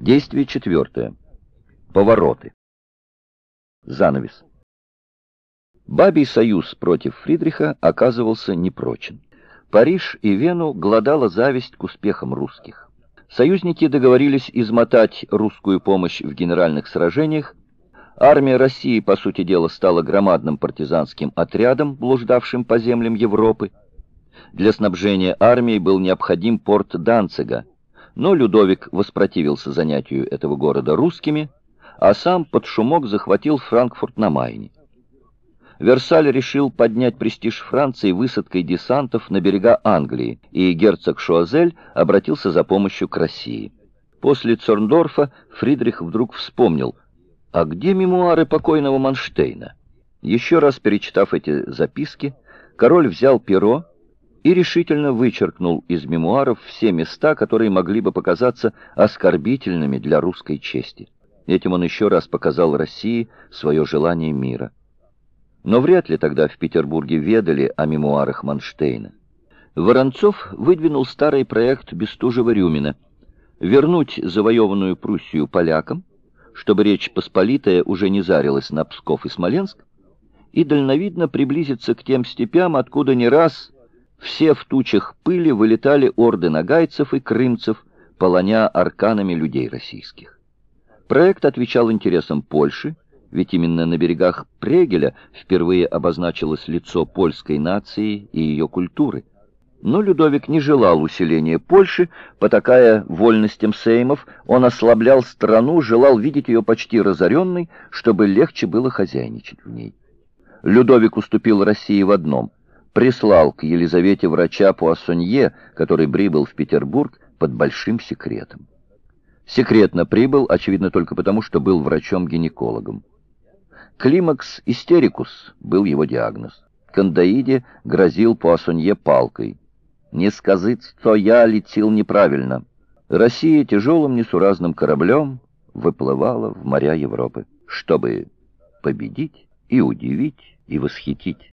Действие четвертое. Повороты. Занавес. Бабий союз против Фридриха оказывался непрочен. Париж и Вену глодала зависть к успехам русских. Союзники договорились измотать русскую помощь в генеральных сражениях. Армия России, по сути дела, стала громадным партизанским отрядом, блуждавшим по землям Европы. Для снабжения армии был необходим порт Данцига, но Людовик воспротивился занятию этого города русскими, а сам под шумок захватил Франкфурт на Майне. Версаль решил поднять престиж Франции высадкой десантов на берега Англии, и герцог Шуазель обратился за помощью к России. После Цорндорфа Фридрих вдруг вспомнил, а где мемуары покойного Манштейна? Еще раз перечитав эти записки, король взял перо и решительно вычеркнул из мемуаров все места, которые могли бы показаться оскорбительными для русской чести. Этим он еще раз показал России свое желание мира. Но вряд ли тогда в Петербурге ведали о мемуарах Манштейна. Воронцов выдвинул старый проект Бестужева-Рюмина вернуть завоеванную Пруссию полякам, чтобы Речь Посполитая уже не зарилась на Псков и Смоленск, и дальновидно приблизиться к тем степям, откуда не раз все в тучах пыли вылетали орды нагайцев и крымцев, полоня арканами людей российских. Проект отвечал интересам Польши, ведь именно на берегах Прегеля впервые обозначилось лицо польской нации и ее культуры. Но Людовик не желал усиления Польши, потакая вольностям сеймов, он ослаблял страну, желал видеть ее почти разоренной, чтобы легче было хозяйничать в ней. Людовик уступил России в одном — прислал к Елизавете врача Пуассонье, который прибыл в Петербург под большим секретом. Секретно прибыл, очевидно, только потому, что был врачом-гинекологом. Климакс истерикус был его диагноз. Кандаиде грозил Пуассонье палкой. «Не сказать, что я летел неправильно». Россия тяжелым несуразным кораблем выплывала в моря Европы, чтобы победить и удивить и восхитить.